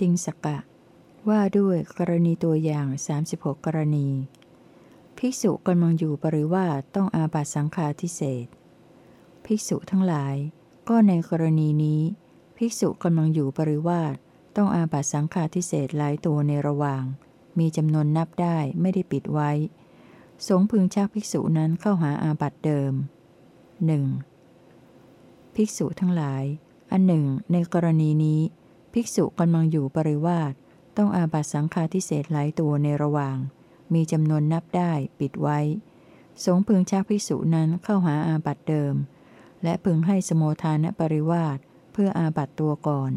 ติงสกะ ว่าด้วยกรณีตัวอย่าง 36 กรณี ภิกษุกำลังอยู่ปริวาต้องอาบัตสังฆาทิเศษภิกษุทั้งหลาย ก็ในกรณีนี้ ภิกษุกำลังอยู่ปริวาสต้องอาบัตสังฆาทิเศษหลายตัวในระหว่าง มีจำนวนนับได้ไม่ได้ปิดไว้ สงพึงชักภิกษุนั้นเข้าหาอาบัตเดิมหนึ่งภิกษุทั้งหลาย อันหนึ่ง ในกรณีนี้ ภิกษุกำลังอยู่ปริวาสต้องอาบัตสังฆาทิเศษหลายตัวในระหว่าง มีจำนวนนับได้ปิดไว้ สงพึงชักภิกษุนั้นเข้าหาอาบัตเดิม และพึงให้สโมทานปริวาสเพื่ออาบัตตัวก่อน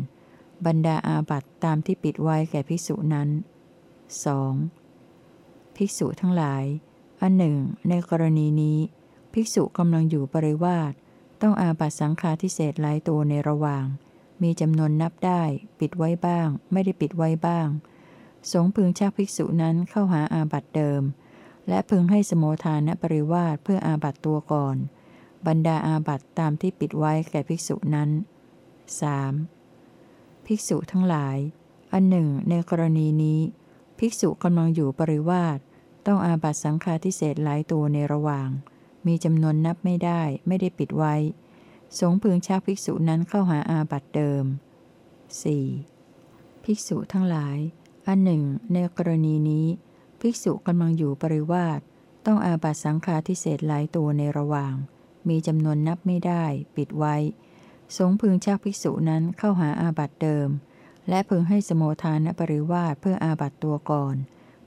บรรดาอาบัตตามที่ปิดไว้แก่ภิกษุนั้น 2. ภิกษุทั้งหลาย อันหนึ่ง ในกรณีนี้ ภิกษุกำลังอยู่ปริวาสต้องอาบัตสังฆาทิเศษหลายตัวในระหว่าง มีจำนวนนับได้ ปิดไว้บ้าง ไม่ได้ปิดไว้บ้าง สงพึงชักภิกษุนั้นเข้าหาอาบัตเดิม และพึงให้สมโมทานปริวาสเพื่ออาบัตตัวก่อน บรรดาอาบัตตามที่ปิดไว้แก่ภิกษุนั้น 3. ภิกษุทั้งหลาย อันหนึ่ง ในกรณีนี้ ภิกษุกำลังอยู่ปริวาสต้องอาบัตสังฆาทิเศษหลายตัวในระหว่าง มีจำนวนนับไม่ได้ ไม่ได้ปิดไว้ สงพึงชักภิกษุนั้นเข้าหาอาบัตเดิม 4. ภิกษุทั้งหลาย อันหนึ่ง ในกรณีนี้ ภิกษุกำลังอยู่ปริวาสต้องอาบัตสังฆาทิเศษหลายตัวในระหว่าง มีจำนวนนับไม่ได้ ปิดไว้ สงพึงชักภิกษุนั้นเข้าหาอาบัตเดิม และพึงให้สมโมทานปริวาสเพื่ออาบัตตัวก่อน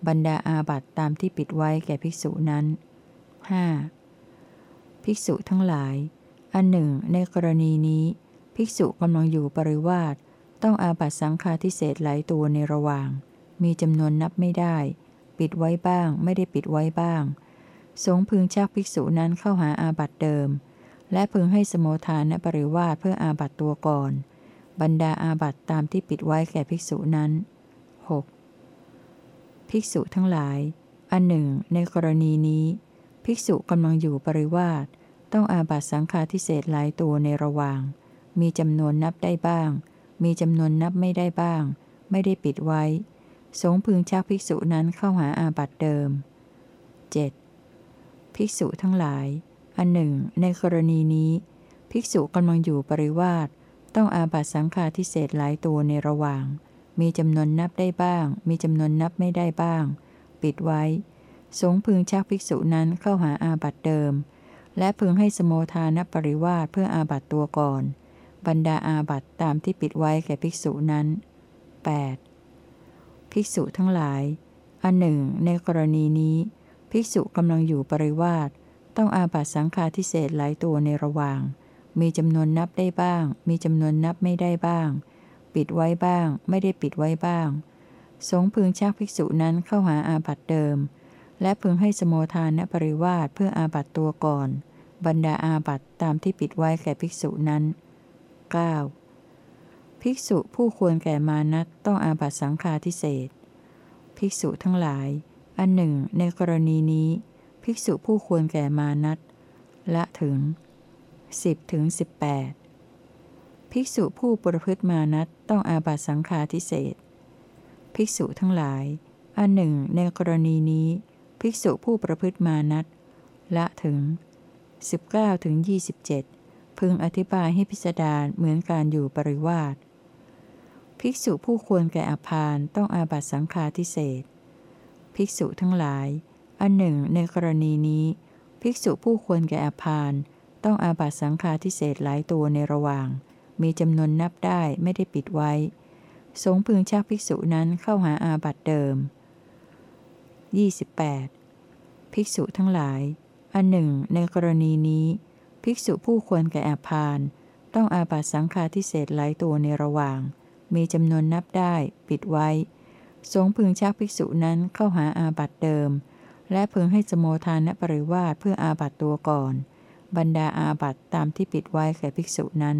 บรรดาอาบัตตามที่ปิดไว้แก่ภิกษุนั้น 5. ภิกษุทั้งหลาย อันหนึ่ง ในกรณีนี้ ภิกษุกำลังอยู่ปริวาสต้องอาบัตสังฆาทิเศษหลายตัวในระหว่าง มีจำนวนนับไม่ได้ ปิดไว้บ้าง ไม่ได้ปิดไว้บ้าง สงพึงชักภิกษุนั้นเข้าหาอาบัตเดิม และพึงให้สมโมทานปริวาสเพื่ออาบัตตัวก่อน บรรดาอาบัตตามที่ปิดไว้แก่ภิกษุนั้น 6. ภิกษุทั้งหลาย อันหนึ่ง ในกรณีนี้ ภิกษุกำลังอยู่ปริวาส ต้องอาบัตสังฆาทิเศษหลายตัวในระหว่าง มีจำนวนนับได้บ้าง มีจำนวนนับไม่ได้บ้าง ไม่ได้ปิดไว้ สงพึงชักภิกษุนั้นเข้าหาอาบัตเดิม 7. ภิกษุทั้งหลาย อันหนึ่ง ในกรณีนี้ ภิกษุกำลังอยู่ปริวาสต้องอาบัตสังฆาทิเศษหลายตัวในระหว่าง มีจำนวนนับได้บ้าง มีจำนวนนับไม่ได้บ้าง ปิดไว้ สงพึงชักภิกษุนั้นเข้าหาอาบัตเดิม และพึงให้สโมทานปริวาสเพื่ออาบัตตัวก่อน บรรดาอาบัตตามที่ปิดไว้แก่ภิกษุนั้น 8. ภิกษุทั้งหลาย อันหนึ่ง ในกรณีนี้ ภิกษุกำลังอยู่ปริวาสต้องอาบัตสังฆาทิเศษหลายตัวในระหว่าง มีจำนวนนับได้บ้าง มีจำนวนนับไม่ได้บ้าง ปิดไว้บ้าง ไม่ได้ปิดไว้บ้าง สงพึงชักภิกษุนั้นเข้าหาอาบัตเดิม และพึงให้สโมทานปริวาสเพื่ออาบัตตัวก่อน บรรดาอาบัตตามที่ปิดไว้แก่ภิกษุนั้น 9. ภิกษุผู้ควรแก่มานัตต้องอาบัตสังฆาทิเศษภิกษุทั้งหลาย อันหนึ่ง ในกรณีนี้ ภิกษุผู้ควรแก่มานัตละถึง 10ถึง18 ภิกษุผู้ประพฤติมานัตต้องอาบัตสังฆาทิเศษภิกษุทั้งหลาย อันหนึ่ง ในกรณีนี้ ภิกษุผู้ประพฤติมานัตละถึง 19ถึงพึงอธิบายให้พิสดารเหมือนการอยู่ปริวาสภิกษุผู้ควรแก่อภานต้องอาบัตสังฆาทิเศษภิกษุทั้งหลาย อันหนึ่ง ในกรณีนี้ ภิกษุผู้ควรแก่อภานต้องอาบัตสังฆาทิเศษหลายตัวในระหว่าง มีจำนวนนับได้ไม่ได้ปิดไว้ สงพึงชักภิกษุนั้นเข้าหาอาบัตเดิม 28. ภิกษุทั้งหลาย อันหนึ่ง ในกรณีนี้ ภิกษุผู้ควรแก่อาพาน ต้องอาบัตสังฆาทิเศษหลายตัวในระหว่าง มีจำนวนนับได้ปิดไว้ สงพึงชักภิกษุนั้นเข้าหาอาบัตเดิม และพึงให้สมโมทานปริวาสเพื่ออาบัตตัวก่อน บรรดาอาบัตตามที่ปิดไว้แก่ภิกษุนั้น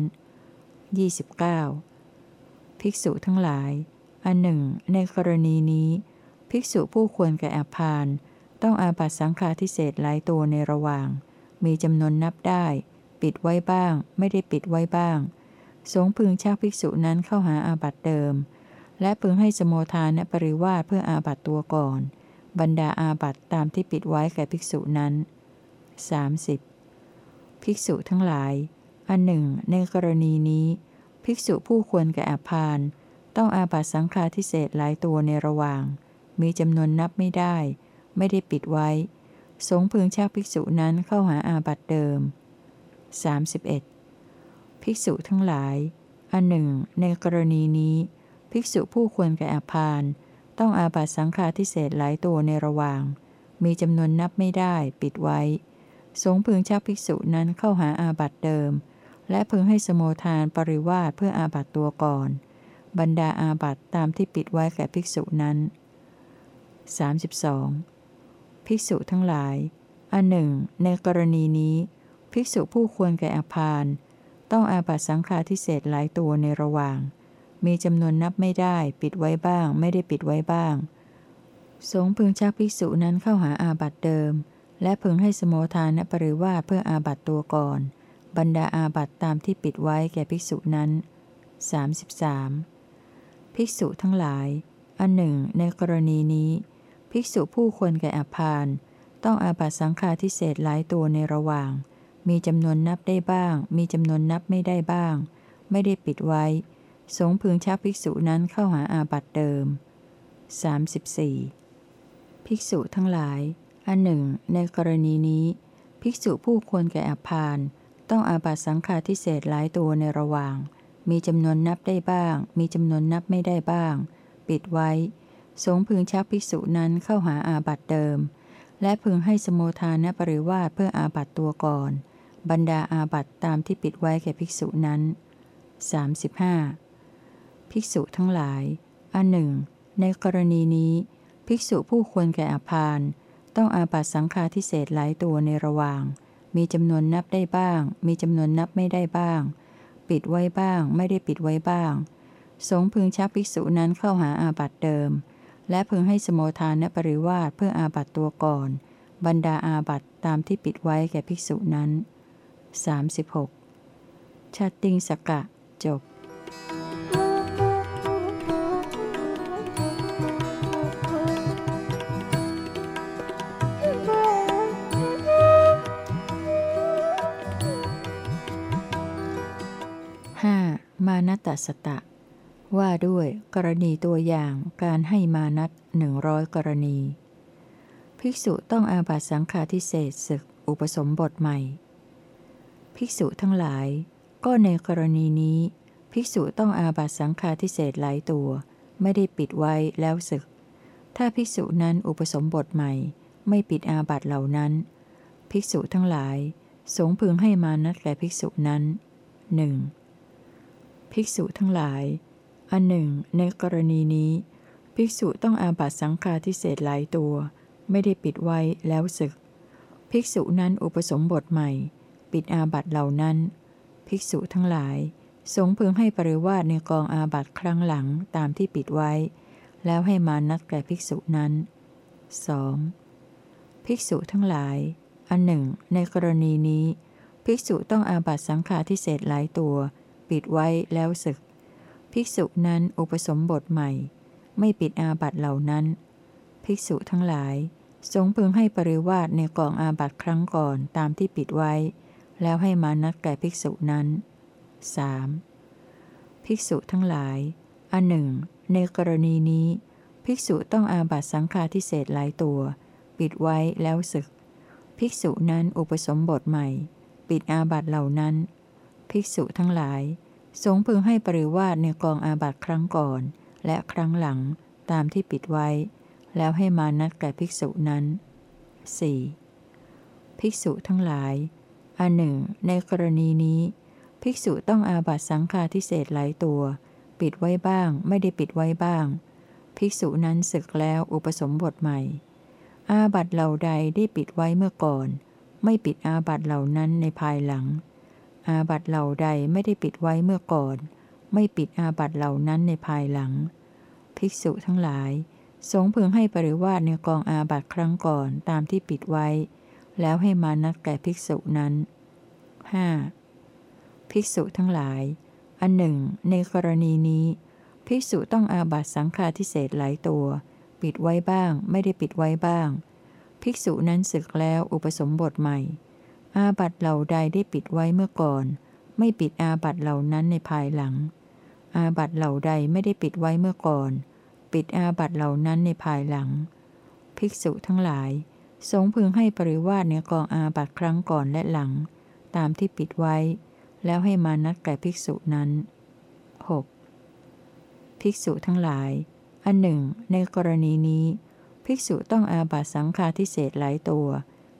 29. ภิกษุทั้งหลาย อันหนึ่ง ในกรณีนี้ ภิกษุผู้ควรแก่อาพาน ต้องอาบัตสังฆาทิเศษหลายตัวในระหว่าง มีจำนวนนับได้ ปิดไว้บ้าง ไม่ได้ปิดไว้บ้าง สงพึงชักภิกษุนั้นเข้าหาอาบัตเดิม และพึงให้สมโมทานและปริวาสเพื่ออาบัตตัวก่อน บรรดาอาบัตตามที่ปิดไว้แก่ภิกษุนั้น 30. ภิกษุทั้งหลาย อันหนึ่ง ในกรณีนี้ ภิกษุผู้ควรแก่อาพานต้องอาบัตสังฆาทิเศษหลายตัวในระหว่าง มีจำนวนนับไม่ได้ ไม่ได้ปิดไว้ สงพึงชักภิกษุนั้นเข้าหาอาบัตเดิม 31. ภิกษุทั้งหลาย อันหนึ่ง ในกรณีนี้ ภิกษุผู้ควรแก่อาพานต้องอาบัตสังฆาทิเศษหลายตัวในระหว่าง มีจำนวนนับไม่ได้ปิดไว้ สงพึงชักภิกษุนั้นเข้าหาอาบัตเดิม และพึงให้สโมทานปริวาสเพื่ออาบัตตัวก่อน บรรดาอาบัตตามที่ปิดไว้แก่ภิกษุนั้น 32. ภิกษุทั้งหลาย อันหนึ่ง ในกรณีนี้ ภิกษุผู้ควรแก่อาพานต้องอาบัตสังฆาทิเศษหลายตัวในระหว่าง มีจำนวนนับไม่ได้ปิดไว้บ้าง ไม่ได้ปิดไว้บ้าง สงพึงชักภิกษุนั้นเข้าหาอาบัตเดิม และพึงให้สมโภทานปริวาเพื่ออาบัตตัวก่อน บรรดาอาบัตตามที่ปิดไว้แก่ภิกษุนั้น 33. ภิกษุทั้งหลาย อันหนึ่ง ในกรณีนี้ ภิกษุผู้ควรแก่อภานต้องอาบัตสังฆาทิเศษหลายตัวในระหว่าง มีจำนวนนับได้บ้าง มีจำนวนนับไม่ได้บ้าง ไม่ได้ปิดไว้ สงพึงชักภิกษุนั้นเข้าหาอาบัตเดิม 34. ภิกษุทั้งหลาย อันหนึ่ง ในกรณีนี้ ภิกษุผู้ควรแก่อภานต้องอาบัตสังฆาทิเศษหลายตัวในระหว่าง มีจำนวนนับได้บ้าง มีจำนวนนับไม่ได้บ้าง ปิดไว้ สงพึงชักภิกษุนั้นเข้าหาอาบัตเดิม และพึงให้สมโมทานปริวาสเพื่ออาบัตตัวก่อน บรรดาอาบัตตามที่ปิดไว้แก่ภิกษุนั้น 35. ภิกษุทั้งหลาย อันหนึ่ง ในกรณีนี้ ภิกษุผู้ควรแก่อภานต้องอาบัตสังฆาทิเศษหลายตัวในระหว่าง มีจำนวนนับได้บ้าง มีจำนวนนับไม่ได้บ้าง ปิดไว้บ้าง ไม่ได้ปิดไว้บ้าง สงพึงชักภิกษุนั้นเข้าหาอาบัตเดิม และพึงให้สมโภทานปริวาสเพื่ออาบัตตัวก่อน บรรดาอาบัตตามที่ปิดไว้แก่ภิกษุนั้น 36. ชาติงสกะ จบานตสตะ ว่าด้วยกรณีตัวอย่างการให้มานัตหนึ่งร้อยกรณี ภิกษุต้องอาบัตสังฆาทิเศษศึกอุปสมบทใหม่ ภิกษุทั้งหลาย ก็ในกรณีนี้ ภิกษุต้องอาบัตสังฆาทิเศษหลายตัว ไม่ได้ปิดไว้แล้วศึก ถ้าภิกษุนั้นอุปสมบทใหม่ ไม่ปิดอาบัตเหล่านั้น ภิกษุทั้งหลาย สงพึงให้มานัดแก่ภิกษุนั้นหนึ่งภิกษุทั้งหลาย อันหนึ่ง ในกรณีนี้ ภิกษุต้องอาบัตสังฆาทิเศษหลายตัว ไม่ได้ปิดไว้แล้วศึก ภิกษุนั้นอุปสมบทใหม่ ปิดอาบัตเหล่านั้น ภิกษุทั้งหลาย สงพึงให้ปริวาสในกองอาบัตครั้งหลังตามที่ปิดไว้ แล้วให้มานัดแก่ภิกษุนั้น 2. ภิกษุทั้งหลาย อันหนึ่ง ในกรณีนี้ ภิกษุต้องอาบัตสังฆาทิเศษหลายตัว ปิดไว้แล้วศึก ภิกษุนั้นอุปสมบทใหม่ ไม่ปิดอาบัตเหล่านั้น ภิกษุทั้งหลาย สงพึงให้ปริวาสในกองอาบัตครั้งก่อนตามที่ปิดไว้ แล้วให้มานัดแก่ภิกษุนั้น 3. ภิกษุทั้งหลาย อันหนึ่ง ในกรณีนี้ ภิกษุต้องอาบัตสังฆาทิเศษหลายตัว ปิดไว้แล้วศึก ภิกษุนั้นอุปสมบทใหม่ ปิดอาบัตเหล่านั้น ภิกษุทั้งหลาย สงพึงให้ปริวาสในกองอาบัตครั้งก่อน และครั้งหลังตามที่ปิดไว้ แล้วให้มานัดแก่ภิกษุนั้น 4. ภิกษุทั้งหลายอันหนึ่ง ในกรณีนี้ ภิกษุต้องอาบัตสังฆาทิเศษหลายตัว ปิดไว้บ้างไม่ได้ปิดไว้บ้าง ภิกษุนั้นศึกแล้วอุปสมบทใหม่ อาบัตเหล่าใดได้ปิดไว้เมื่อก่อน ไม่ปิดอาบัตเหล่านั้นในภายหลัง อาบัตเหล่าใดไม่ได้ปิดไว้เมื่อก่อน ไม่ปิดอาบัตเหล่านั้นในภายหลัง ภิกษุทั้งหลาย สงพึงให้ปริวาสในกองอาบัตครั้งก่อนตามที่ปิดไว้ แล้วให้มานัดแก่ภิกษุนั้น 5. ภิกษุทั้งหลาย อันหนึ่ง ในกรณีนี้ ภิกษุต้องอาบัตสังฆาทิเศษหลายตัว ปิดไว้บ้าง ไม่ได้ปิดไว้บ้าง ภิกษุนั้นศึกแล้วอุปสมบทใหม่ อาบัตเหล่าใดได้ปิดไว้เมื่อก่อน ไม่ปิดอาบัตเหล่านั้นในภายหลัง อาบัตเหล่าใดไม่ได้ปิดไว้เมื่อก่อน ปิดอาบัตเหล่านั้นในภายหลัง ภิกษุทั้งหลาย สงพึงให้ปริวาสในกองอาบัตครั้งก่อนและหลัง ตามที่ปิดไว้ แล้วให้มานัดแก่ภิกษุนั้น 6. ภิกษุทั้งหลาย อันหนึ่ง ในกรณีนี้ ภิกษุต้องอาบัตสังฆาทิเศษหลายตัว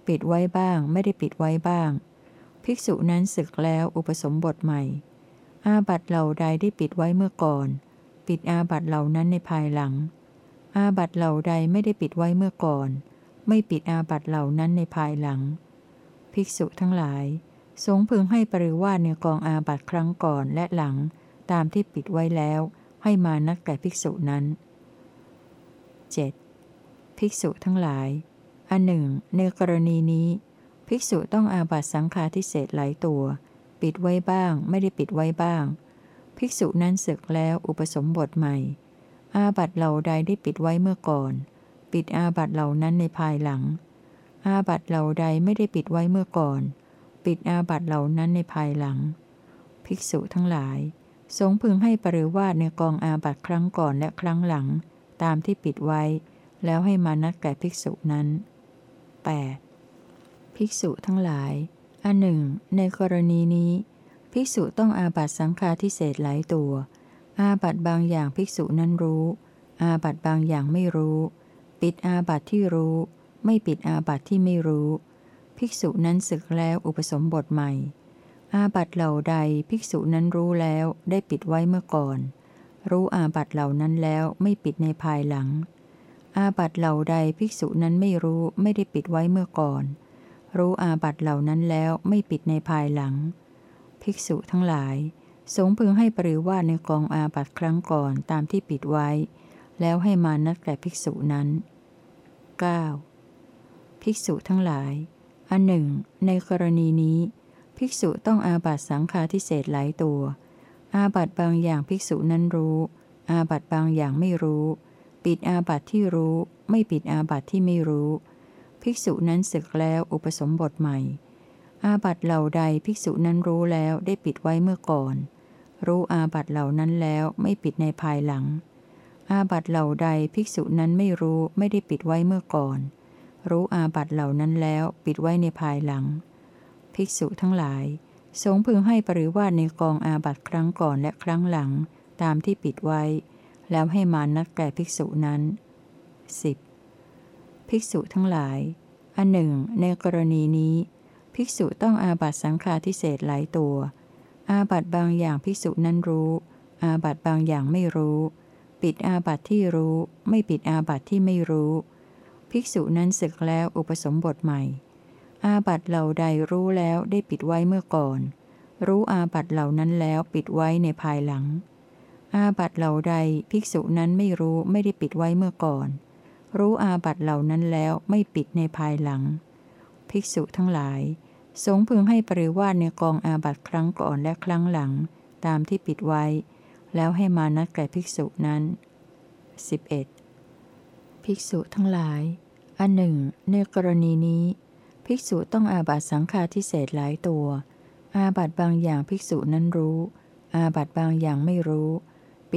ปิดไว้บ้างไม่ได้ปิดไว้บ้าง ภิกษุนั้นศึกแล้วอุปสมบทใหม่ อาบัตเหล่าใดได้ปิดไว้เมื่อก่อน ปิดอาบัตเหล่านั้นในภายหลัง อาบัตเหล่าใดไม่ได้ปิดไว้เมื่อก่อน ไม่ปิดอาบัตเหล่านั้นในภายหลัง ภิกษุทั้งหลาย สงพึงให้ปริวาสในกองอาบัตครั้งก่อนและหลัง ตามที่ปิดไว้แล้ว ให้มานัดแก่ภิกษุนั้น 7. ภิกษุทั้งหลาย อันหนึ่ง ในกรณีนี้ ภิกษุต้องอาบัตสังฆาทิเศษหลายตัว ปิดไว้บ้าง ไม่ได้ปิดไว้บ้าง ภิกษุนั้นศึกแล้วอุปสมบทใหม่ อาบัตเหล่าใดได้ปิดไว้เมื่อก่อน ปิดอาบัตเหล่านั้นในภายหลัง อาบัตเหล่าใดไม่ได้ปิดไว้เมื่อก่อน ปิดอาบัตเหล่านั้นในภายหลัง ภิกษุทั้งหลาย สงพึงให้ปริวาสในกองอาบัตครั้งก่อนและครั้งหลัง ตามที่ปิดไว้ แล้วให้มานัดแก่ภิกษุนั้น 8. ภิกษุทั้งหลาย อันหนึ่ง ในกรณีนี้ ภิกษุต้องอาบัตสังฆาทิเศษหลายตัว อาบัตบางอย่างภิกษุนั้นรู้ อาบัตบางอย่างไม่รู้ ปิดอาบัตที่รู้ ไม่ปิดอาบัตที่ไม่รู้ ภิกษุนั้นศึกแล้วอุปสมบทใหม่ อาบัตเหล่าใดภิกษุนั้นรู้แล้วได้ปิดไว้เมื่อก่อน รู้อาบัตเหล่านั้นแล้วไม่ปิดในภายหลัง อาบัตเหล่าใดภิกษุนั้นไม่รู้ไม่ได้ปิดไว้เมื่อก่อน รู้อาบัตเหล่านั้นแล้วไม่ปิดในภายหลัง ภิกษุทั้งหลาย สงพึงให้ปริวาสในกองอาบัตครั้งก่อนตามที่ปิดไว้ แล้วให้มานัดแก่ภิกษุนั้น 9. ภิกษุทั้งหลาย อันหนึ่ง ในกรณีนี้ ภิกษุต้องอาบัตสังฆาทิเศษหลายตัว อาบัตบางอย่างภิกษุนั้นรู้ อาบัตบางอย่างไม่รู้ ปิดอาบัตที่รู้ ไม่ปิดอาบัตที่ไม่รู้ ภิกษุนั้นศึกแล้วอุปสมบทใหม่ อาบัตเหล่าใดภิกษุนั้นรู้แล้วได้ปิดไว้เมื่อก่อน รู้อาบัตเหล่านั้นแล้วไม่ปิดในภายหลัง อาบัตเหล่าใดภิกษุนั้นไม่รู้ไม่ได้ปิดไว้เมื่อก่อน รู้อาบัตเหล่านั้นแล้วปิดไว้ในภายหลัง ภิกษุทั้งหลาย สงพึงให้ปริวาสในกองอาบัตครั้งก่อนและครั้งหลัง ตามที่ปิดไว้ แล้วให้มานัดแก่ภิกษุนั้น 10. ภิกษุทั้งหลาย อันหนึ่ง ในกรณีนี้ ภิกษุต้องอาบัตสังฆาทิเศษหลายตัว อาบัตบางอย่างภิกษุนั้นรู้ อาบัตบางอย่างไม่รู้ ปิดอาบัตที่รู้ ไม่ปิดอาบัตที่ไม่รู้ ภิกษุนั้นศึกแล้วอุปสมบทใหม่ อาบัตเหล่าใดรู้แล้วได้ปิดไว้เมื่อก่อน รู้อาบัตเหล่านั้นแล้วปิดไว้ในภายหลัง อาบัตเหล่าใดภิกษุนั้นไม่รู้ไม่ได้ปิดไว้เมื่อก่อน รู้อาบัตเหล่านั้นแล้วไม่ปิดในภายหลัง ภิกษุทั้งหลาย สงฆ์พึงให้ปริวาสในกองอาบัตครั้งก่อนและครั้งหลัง ตามที่ปิดไว้ แล้วให้มานัตแก่ภิกษุนั้น 11. ภิกษุทั้งหลาย อันหนึ่ง ในกรณีนี้ ภิกษุต้องอาบัตสังฆาทิเสสหลายตัว อาบัตบางอย่างภิกษุนั้นรู้ อาบัตบางอย่างไม่รู้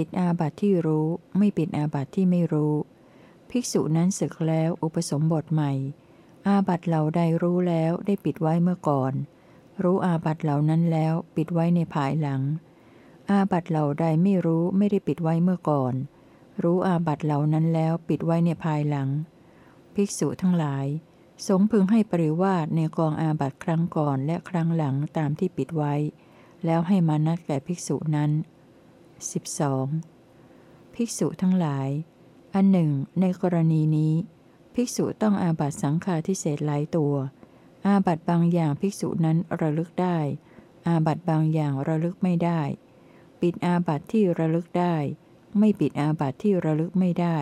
ปิดอาบัตที่รู้ ไม่ปิดอาบัตที่ไม่รู้ ภิกษุนั้นสึกแล้วอุปสมบทใหม่ อาบัตเหล่าใดรู้แล้วได้ปิดไว้เมื่อก่อน รู้อาบัตเหล่านั้นแล้วปิดไว้ในภายหลัง อาบัตเหล่าใดไม่รู้ไม่ได้ปิดไว้เมื่อก่อน รู้อาบัตเหล่านั้นแล้วปิดไว้ในภายหลัง ภิกษุทั้งหลาย สงพึงให้ปริวาสในกองอาบัตครั้งก่อนและครั้งหลังตามที่ปิดไว้ แล้วให้มานัดแก่ภิกษุนั้น 12. ภิกษุทั้งหลาย อันหนึ่ง ในกรณีนี้ ภิกษุต้องอาบัตสังฆาทิเศษหลายตัว อาบัตบางอย่างภิกษุนั้นระลึกได้ อาบัตบางอย่างระลึกไม่ได้ ปิดอาบัตที่ระลึกได้ ไม่ปิดอาบัตที่ระลึกไม่ได้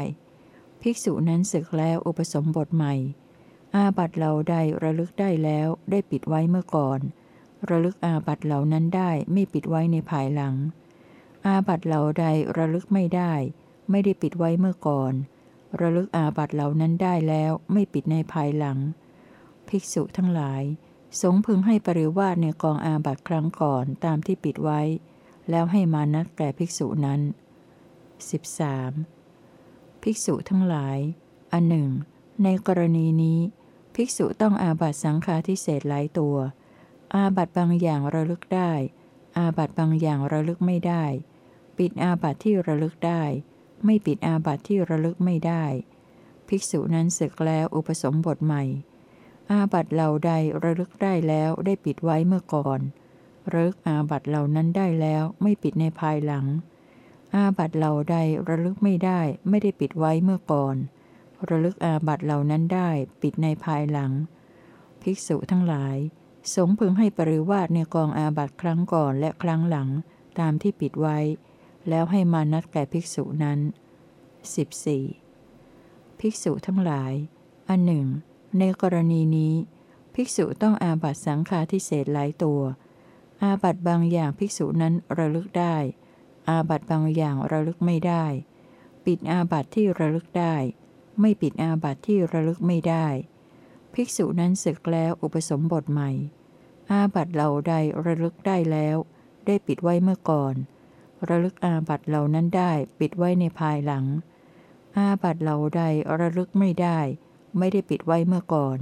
ภิกษุนั้นศึกแล้วอุปสมบทใหม่ อาบัตเหล่าใดระลึกได้แล้วได้ปิดไว้เมื่อก่อน ระลึกอาบัตเหล่านั้นได้ไม่ปิดไว้ในภายหลัง อาบัตเหล่าใดระลึกไม่ได้ ไม่ได้ปิดไว้เมื่อก่อน ระลึกอาบัตเหล่านั้นได้แล้วไม่ปิดในภายหลัง ภิกษุทั้งหลาย สงพึงให้ปริวาสในกองอาบัตครั้งก่อนตามที่ปิดไว้ แล้วให้มานัดแก่ภิกษุนั้น 13. ภิกษุทั้งหลาย อันหนึ่ง ในกรณีนี้ ภิกษุต้องอาบัตสังฆาทิเศษหลายตัว อาบัตบางอย่างระลึกได้ อาบัตบางอย่างระลึกไม่ได้ ปิดอาบัตที่ระลึกได้ ไม่ปิดอาบัตที่ระลึกไม่ได้ ภิกษุนั้นศึกแล้วอุปสมบทใหม่ อาบัตเหล่าใดระลึกได้แล้วได้ปิดไว้เมื่อก่อนระลึกอาบัตเหล่านั้นได้แล้วไม่ปิดในภายหลัง อาบัตเหล่าใดระลึกไม่ได้ไม่ได้ปิดไว้เมื่อก่อน ระลึกอาบัตเหล่านั้นได้ปิดในภายหลัง ภิกษุทั้งหลาย สงพึงให้ปริวาสในกองอาบัตครั้งก่อนและครั้งหลัง ตามที่ปิดไว้ แล้วให้มานัดแก่ภิกษุนั้น 14. ภิกษุทั้งหลาย อันหนึ่ง ในกรณีนี้ ภิกษุต้องอาบัตสังฆาทิเศษหลายตัว อาบัตบางอย่างภิกษุนั้นระลึกได้ อาบัตบางอย่างระลึกไม่ได้ ปิดอาบัตที่ระลึกได้ ไม่ปิดอาบัตที่ระลึกไม่ได้ ภิกษุนั้นศึกแล้วอุปสมบทใหม่ อาบัตเหล่าใดระลึกได้แล้ว ได้ปิดไว้เมื่อก่อน ระลึกอาบัตเหล่านั้นได้ปิดไว้ในภายหลัง อาบัตเหล่าใดระลึกไม่ได้ ไม่ได้ปิดไว้เมื่อก่อน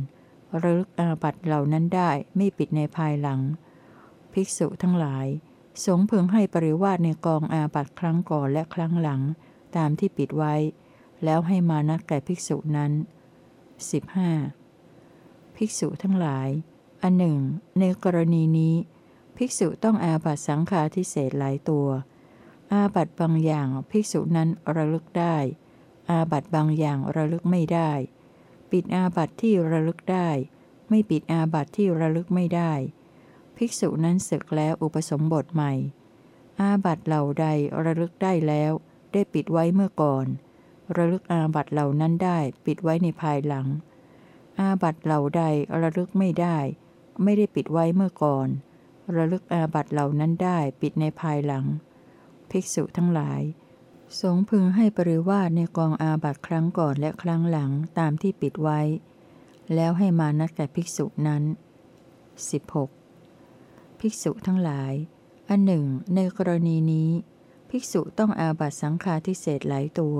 ระลึกอาบัตเหล่านั้นได้ไม่ปิดในภายหลัง ภิกษุทั้งหลาย สงพึงให้ปริวาสในกองอาบัตครั้งก่อนและครั้งหลัง ตามที่ปิดไว้ แล้วให้มานัดแก่ภิกษุนั้น 15. ภิกษุทั้งหลาย อันหนึ่ง ในกรณีนี้ ภิกษุต้องอาบัตสังฆาทิเศษหลายตัว อาบัตบางอย่างภิกษุนั้นระลึกได้ อาบัตบางอย่างระลึกไม่ได้ ปิดอาบัตที่ระลึกได้ ไม่ปิดอาบัตที่ระลึกไม่ได้ ภิกษุนั้นศึกแล้วอุปสมบทใหม่ อาบัตเหล่าใดระลึกได้แล้ว ได้ปิดไว้เมื่อก่อน ระลึกอาบัตเหล่านั้นได้ปิดไว้ในภายหลัง อาบัตเหล่าใดระลึกไม่ได้ ไม่ได้ปิดไว้เมื่อก่อน ระลึกอาบัตเหล่านั้นได้ปิดในภายหลัง ภิกษุทั้งหลาย สงพึงให้ปริวาสในกองอาบัตครั้งก่อนและครั้งหลังตามที่ปิดไว้ แล้วให้มานัดแก่ภิกษุนั้น 16. ภิกษุทั้งหลาย อันหนึ่ง ในกรณีนี้ ภิกษุต้องอาบัตสังฆาทิเสสหลายตัว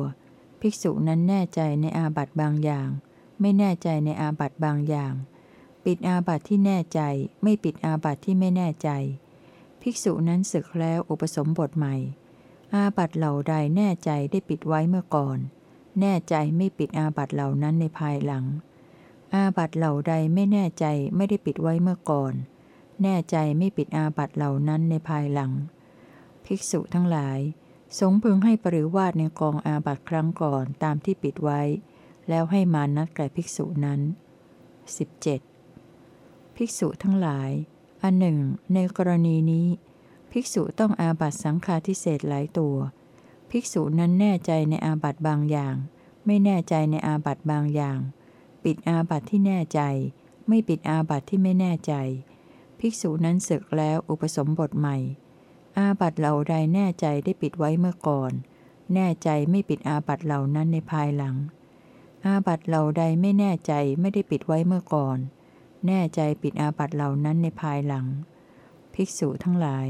ภิกษุนั้นแน่ใจในอาบัตบางอย่าง ไม่แน่ใจในอาบัตบางอย่าง ปิดอาบัตที่แน่ใจ ไม่ปิดอาบัตที่ไม่แน่ใจภิกษุนั้นสึกแล้วอุปสมบทใหม่ อาบัตเหล่าใดแน่ใจได้ปิดไว้เมื่อก่อน แน่ใจไม่ปิดอาบัตเหล่านั้นในภายหลัง อาบัตเหล่าใดไม่แน่ใจไม่ได้ปิดไว้เมื่อก่อน แน่ใจไม่ปิดอาบัตเหล่านั้นในภายหลัง ภิกษุทั้งหลาย สงพึงให้ปริวาสในกองอาบัตครั้งก่อนตามที่ปิดไว้ แล้วให้มานัดแก่ภิกษุนั้น 17. ภิกษุทั้งหลาย อันหนึ่ง ในกรณีนี้ ภิกษุต้องอาบัตสังฆาทิเศษหลายตัว ภิกษุนั้นแน่ใจในอาบัตบางอย่าง ไม่แน่ใจในอาบัตบางอย่าง ปิดอาบัตที่แน่ใจ ไม่ปิดอาบัตที่ไม่แน่ใจ ภิกษุนั้นสึกแล้วอุปสมบทใหม่ อาบัตเหล่าใดแน่ใจได้ปิดไว้เมื่อก่อน แน่ใจไม่ปิดอาบัตเหล่านั้นในภายหลัง อาบัตเหล่าใดไม่แน่ใจไม่ได้ปิดไว้เมื่อก่อน แน่ใจปิดอาบัตเหล่านั้นในภายหลัง ภิกษุทั้งหลาย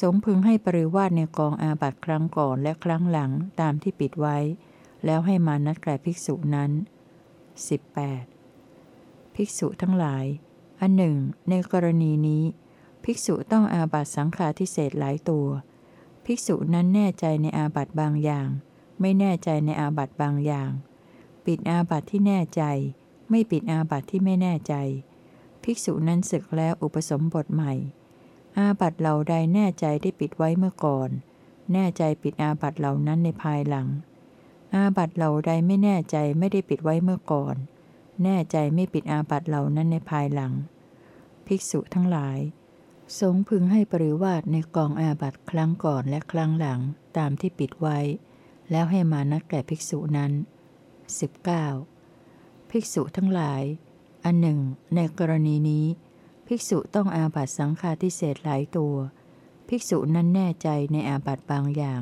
สงฆ์พึงให้ปริวาสในกองอาบัตครั้งก่อนและครั้งหลังตามที่ปิดไว้ แล้วให้มานัดแก่ภิกษุนั้น 18. ภิกษุทั้งหลาย อันหนึ่ง ในกรณีนี้ ภิกษุต้องอาบัตสังฆาทิเศษหลายตัว ภิกษุนั้นแน่ใจในอาบัตบางอย่าง ไม่แน่ใจในอาบัตบางอย่าง ปิดอาบัตที่แน่ใจ ไม่ปิดอาบัตที่ไม่แน่ใจ ภิกษุนั้นศึกแล้วอุปสมบทใหม่ อาบัตเหล่าใดแน่ใจได้ปิดไว้เมื่อก่อน แน่ใจปิดอาบัตเหล่านั้นในภายหลัง อาบัตเหล่าใดไม่แน่ใจไม่ได้ปิดไว้เมื่อก่อน แน่ใจไม่ปิดอาบัตเหล่านั้นในภายหลัง ภิกษุทั้งหลาย สงพึงให้ปริวาสในกองอาบัตครั้งก่อนและครั้งหลังตามที่ปิดไว้ แล้วให้มานัดแก่ภิกษุนั้น 19. ภิกษุทั้งหลาย อันหนึ่ง ในกรณีนี้ ภิกษุต้องอาบัตสังฆาทิเศษหลายตัว ภิกษุนั้นแน่ใจในอาบัตบางอย่าง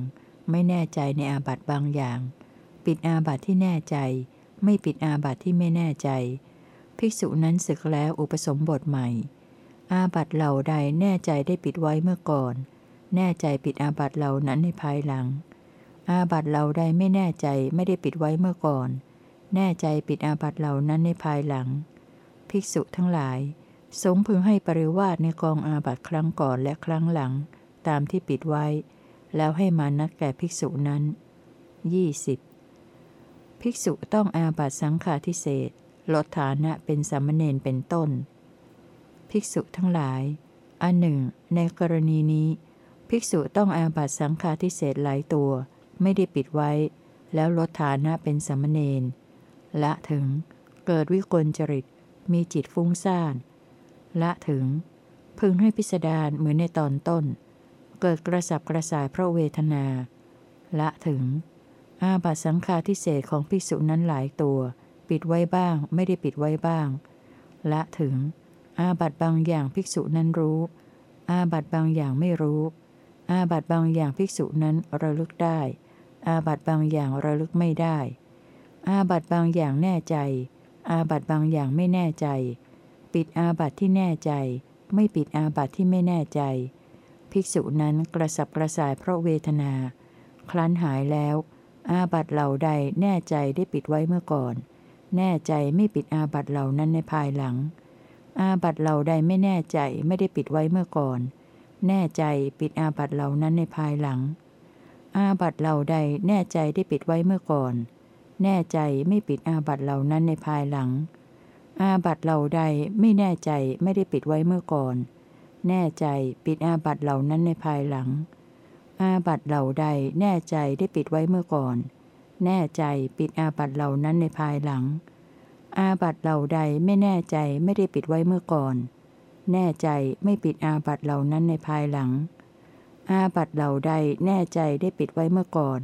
ไม่แน่ใจในอาบัตบางอย่าง ปิดอาบัตที่แน่ใจ ไม่ปิดอาบัตที่ไม่แน่ใจ ภิกษุนั้นสึกแล้วอุปสมบทใหม่ อาบัตเหล่าใดแน่ใจได้ปิดไว้เมื่อก่อน แน่ใจปิดอาบัตเหล่านั้นในภายหลัง อาบัตเหล่าใดไม่แน่ใจไม่ได้ปิดไว้เมื่อก่อน แน่ใจปิดอาบัตเหล่านั้นในภายหลัง ภิกษุทั้งหลาย สงพึงให้ปริวาสในกองอาบัตครั้งก่อนและครั้งหลัง ตามที่ปิดไว้ แล้วให้มานัดแก่ภิกษุนั้น 20. ภิกษุต้องอาบัตสังฆาทิเศษลดฐานะเป็นสามเณรเป็นต้น ภิกษุทั้งหลาย อันหนึ่ง ในกรณีนี้ ภิกษุต้องอาบัตสังฆาทิเศษหลายตัว ไม่ได้ปิดไว้ แล้วลดฐานะเป็นสามเณรละถึง เกิดวิกลจริต มีจิตฟุ้งซ่าน ละถึง พึงให้พิสดารเหมือนในตอนต้น เกิดกระสับกระส่ายเพราะเวทนา ละถึง อาบัตสังฆาทิเศษของภิกษุนั้นหลายตัว ปิดไว้บ้างไม่ได้ปิดไว้บ้าง ละถึง อาบัตบางอย่างภิกษุนั้นรู้ อาบัตบางอย่างไม่รู้ อาบัตบางอย่างภิกษุนั้นระลึกได้ อาบัตบางอย่างระลึกไม่ได้ อาบัตบางอย่างแน่ใจ อาบัตบางอย่างไม่แน่ใจ ปิดอาบัตที่แน่ใจ ไม่ปิดอาบัตที่ไม่แน่ใจ ภิกษุนั้นกระสับกระส่ายเพราะเวทนาครั้นหายแล้ว อาบัตเหล่าใดแน่ใจได้ปิดไว้เมื่อก่อน แน่ใจไม่ปิดอาบัตเหล่านั้นในภายหลัง อาบัตเหล่าใดไม่แน่ใจไม่ได้ปิดไว้เมื่อก่อน แน่ใจปิดอาบัตเหล่านั้นในภายหลัง อาบัตเหล่าใดแน่ใจได้ปิดไว้เมื่อก่อน แน่ใจไม่ปิดอาบัตเหล่านั้นในภายหลัง อาบัตเหล่าใดไม่แน่ใจไม่ได้ปิดไว้เมื่อก่อน แน่ใจปิดอาบัตเหล่านั้นในภายหลัง อาบัตเหล่าใดแน่ใจได้ปิดไว้เมื่อก่อน แน่ใจปิดอาบัตเหล่านั้นในภายหลัง อาบัตเหล่าใดไม่แน่ใจไม่ได้ปิดไว้เมื่อก่อน แน่ใจไม่ปิดอาบัตเหล่านั้นในภายหลัง อาบัตเหล่าใดแน่ใจได้ปิดไว้เมื่อก่อน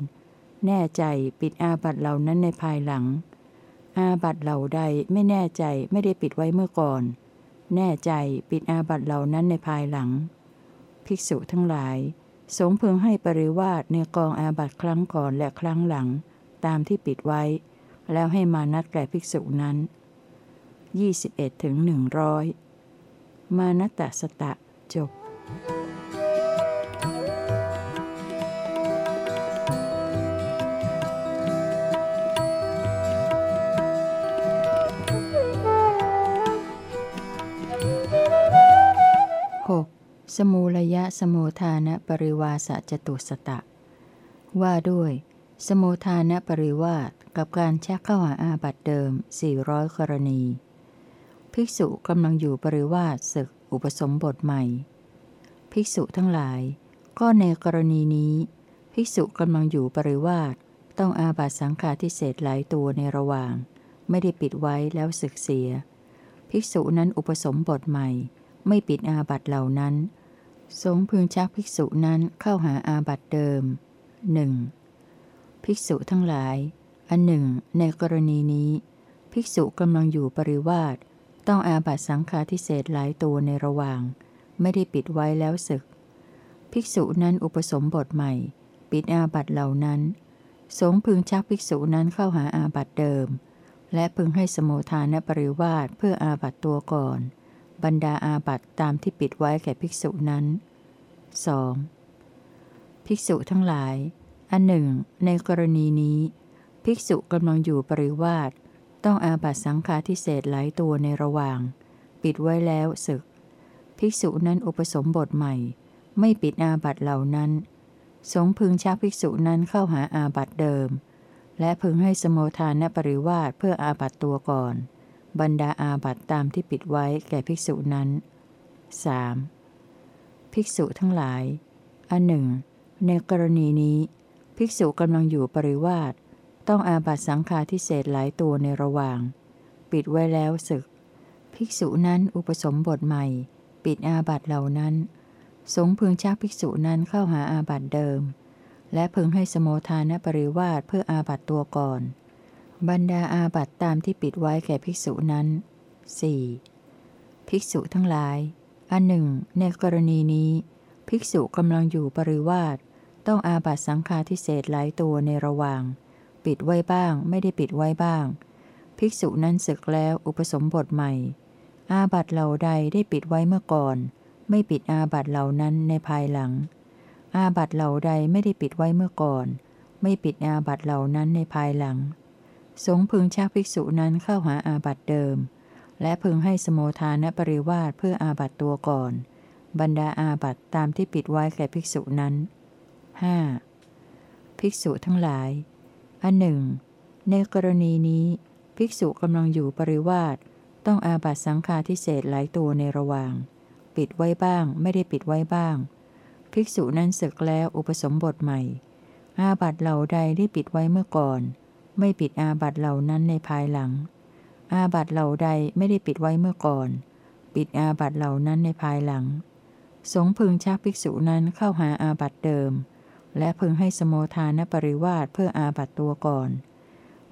แน่ใจปิดอาบัตเหล่านั้นในภายหลัง อาบัตเหล่าใดไม่แน่ใจไม่ได้ปิดไว้เมื่อก่อน แน่ใจปิดอาบัตเหล่านั้นในภายหลัง ภิกษุทั้งหลาย สงพึงให้ปริวาสในกองอาบัตครั้งก่อนและครั้งหลัง ตามที่ปิดไว้ แล้วให้มานัดแก่ภิกษุนั้น 21ถึงมานัตตสตะจบ สมูลยะสมุทานะปริวาสจตุสตะ ว่าด้วย สมุทานะปริวาสกับการชักเข้าหาอาบัตเดิม 400กรณี ภิกษุกำลังอยู่ปริวาสศึกอุปสมบทใหม่ ภิกษุทั้งหลาย ก็ในกรณีนี้ ภิกษุกำลังอยู่ปริวาสต้องอาบัตสังฆาทิเศษหลายตัวในระหว่าง ไม่ได้ปิดไว้แล้วศึกเสีย ภิกษุนั้นอุปสมบทใหม่ ไม่ปิดอาบัตเหล่านั้น สงพึงชักภิกษุนั้นเข้าหาอาบัตเดิมหนึ่งภิกษุทั้งหลาย อันหนึ่ง ในกรณีนี้ ภิกษุกำลังอยู่ปริวาสต้องอาบัตสังฆาทิเศษหลายตัวในระหว่าง ไม่ได้ปิดไว้แล้วศึก ภิกษุนั้นอุปสมบทใหม่ ปิดอาบัตเหล่านั้น สงพึงชักภิกษุนั้นเข้าหาอาบัตเดิม และพึงให้สมุทานปริวาสเพื่ออาบัตตัวก่อน บรรดาอาบัตตามที่ปิดไว้แก่ภิกษุนั้น 2. ภิกษุทั้งหลาย อันหนึ่ง ในกรณีนี้ ภิกษุกำลังอยู่ปริวาสต้องอาบัตสังฆาทิเศษหลายตัวในระหว่าง ปิดไว้แล้วศึก ภิกษุนั้นอุปสมบทใหม่ ไม่ปิดอาบัตเหล่านั้น สงพึงชักภิกษุนั้นเข้าหาอาบัตเดิม และพึงให้สมุทานปริวาสเพื่ออาบัตตัวก่อน บรรดาอาบัตตามที่ปิดไว้แก่ภิกษุนั้น 3. ภิกษุทั้งหลาย อันหนึ่ง ในกรณีนี้ ภิกษุกำลังอยู่ปริวาสต้องอาบัตสังฆาทิเศษหลายตัวในระหว่าง ปิดไว้แล้วศึก ภิกษุนั้นอุปสมบทใหม่ ปิดอาบัตเหล่านั้น สงพึงชักภิกษุนั้นเข้าหาอาบัตเดิม และพึงให้สมุทานปริวาสเพื่ออาบัตตัวก่อน บรรดาอาบัตตามที่ปิดไว้แก่ภิกษุนั้น 4. ภิกษุทั้งหลาย อันหนึ่ง ในกรณีนี้ ภิกษุกำลังอยู่ปริวาสต้องอาบัตสังฆาทิเศษหลายตัวในระหว่าง ปิดไว้บ้างไม่ได้ปิดไว้บ้าง ภิกษุนั้นศึกแล้วอุปสมบทใหม่ อาบัตเหล่าใดได้ปิดไว้เมื่อก่อน ไม่ปิดอาบัตเหล่านั้นในภายหลัง อาบัตเหล่าใดไม่ได้ปิดไว้เมื่อก่อน ไม่ปิดอาบัตเหล่านั้นในภายหลัง สงพึงชักภิกษุนั้นเข้าหาอาบัตเดิม และพึงให้สมโมทานปริวาสเพื่ออาบัตตัวก่อน บรรดาอาบัตตามที่ปิดไว้แก่ภิกษุนั้น 5. ภิกษุทั้งหลาย อันหนึ่ง ในกรณีนี้ ภิกษุกำลังอยู่ปริวาสต้องอาบัตสังฆาทิเศษหลายตัวในระหว่าง ปิดไว้บ้างไม่ได้ปิดไว้บ้าง ภิกษุนั้นศึกแล้วอุปสมบทใหม่ อาบัตเหล่าใดได้ปิดไว้เมื่อก่อน ไม่ปิดอาบัตเหล่านั้นในภายหลัง อาบัตเหล่าใดไม่ได้ปิดไว้เมื่อก่อน ปิดอาบัตเหล่านั้นในภายหลัง สงพึงชักภิกษุนั้นเข้าหาอาบัตเดิม และพึงให้สมโมทานปริวาสเพื่ออาบัตตัวก่อน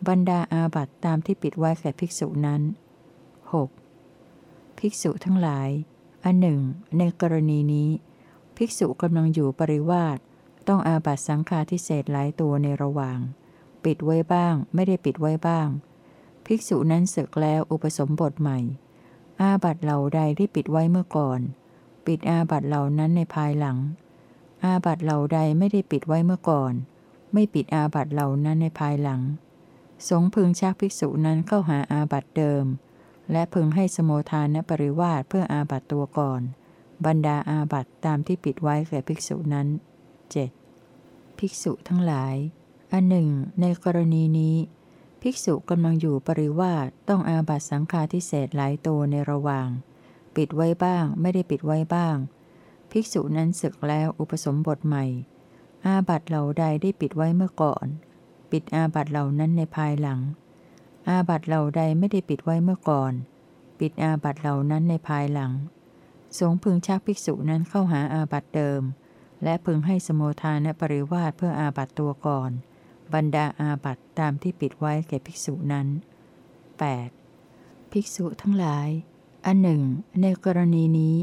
บรรดาอาบัตตามที่ปิดไว้แก่ภิกษุนั้น 6. ภิกษุทั้งหลาย อันหนึ่ง ในกรณีนี้ ภิกษุกำลังอยู่ปริวาสต้องอาบัตสังฆาทิเศษหลายตัวในระหว่าง ปิดไว้บ้าง ไม่ได้ปิดไว้บ้าง ภิกษุนั้นศึกแล้วอุปสมบทใหม่ อาบัตเหล่าใดที่ปิดไว้เมื่อก่อน ปิดอาบัตเหล่านั้นในภายหลัง อาบัตเหล่าใดไม่ได้ปิดไว้เมื่อก่อน ไม่ปิดอาบัตเหล่านั้นในภายหลัง สงพึงชักภิกษุนั้นเข้าหาอาบัตเดิม และพึงให้สมโมทานปริวาสเพื่ออาบัตตัวก่อน บรรดาอาบัตตามที่ปิดไว้แก่ภิกษุนั้น 7. ภิกษุทั้งหลาย อันหนึ่ง ในกรณีนี้ ภิกษุกำลังอยู่ปริวาสต้องอาบัตสังฆาทิเศษหลายตัวในระหว่าง ปิดไว้บ้างไม่ได้ปิดไว้บ้าง ภิกษุนั้นศึกแล้วอุปสมบทใหม่ อาบัตเหล่าใดได้ปิดไว้เมื่อก่อน ปิดอาบัตเหล่านั้นในภายหลัง อาบัตเหล่าใดไม่ได้ปิดไว้เมื่อก่อน ปิดอาบัตเหล่านั้นในภายหลังสงพึงชักภิกษุนั้นเข้าหาอาบัตเดิม และพึงให้สมโมทานปริวาสเพื่ออาบัตตัวก่อน บรรดาอาบัตตามที่ปิดไว้แก่ภิกษุนั้น 8. ภิกษุทั้งหลาย อันหนึ่ง ในกรณีนี้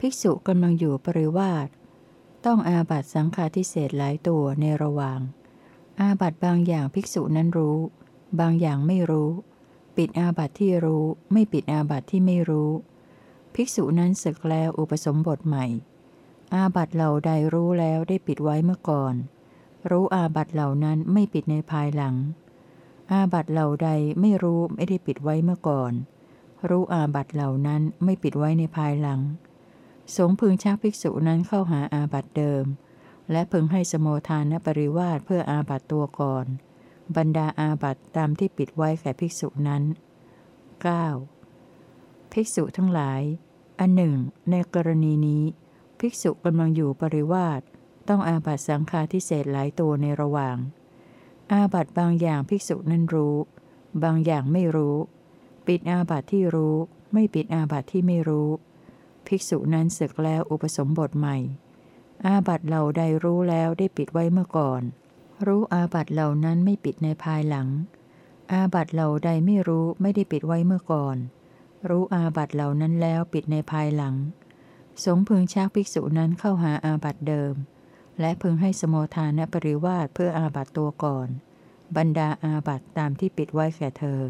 ภิกษุกำลังอยู่ปริวาสต้องอาบัตสังฆาทิเศษหลายตัวในระหว่าง อาบัตบางอย่างภิกษุนั้นรู้ บางอย่างไม่รู้ ปิดอาบัตที่รู้ ไม่ปิดอาบัตที่ไม่รู้ ภิกษุนั้นศึกแล้วอุปสมบทใหม่ อาบัตเหล่าใดรู้แล้วได้ปิดไว้เมื่อก่อน รู้อาบัตเหล่านั้นไม่ปิดในภายหลัง อาบัตเหล่าใดไม่รู้ไม่ได้ปิดไว้เมื่อก่อน รู้อาบัตเหล่านั้นไม่ปิดไว้ในภายหลัง สงพึงชักภิกษุนั้นเข้าหาอาบัตเดิม และพึงให้สมโมทานปริวาสเพื่ออาบัตตัวก่อน บรรดาอาบัตตามที่ปิดไว้แก่ภิกษุนั้น 9. ภิกษุทั้งหลาย อันหนึ่ง ในกรณีนี้ ภิกษุกำลังอยู่ปริวาส ต้องอาบัตสังฆาทิเศษหลายตัวในระหว่าง อาบัตบางอย่างภิกษุนั้นรู้ บางอย่างไม่รู้ ปิดอาบัตที่รู้ ไม่ปิดอาบัตที่ไม่รู้ ภิกษุนั้นสึกแล้วอุปสมบทใหม่ อาบัตเหล่าใดรู้แล้วได้ปิดไว้เมื่อก่อน รู้อาบัตเหล่านั้นไม่ปิดในภายหลัง อาบัตเหล่าใดไม่รู้ไม่ได้ปิดไว้เมื่อก่อน รู้อาบัตเหล่านั้นแล้วปิดในภายหลัง สงฆ์พึงชักภิกษุนั้นเข้าหาอาบัตเดิม และพึงให้สโมธานปริวาสเพื่ออาบัตตัวก่อน บรรดาอาบัตตามที่ปิดไว้แก่เธอ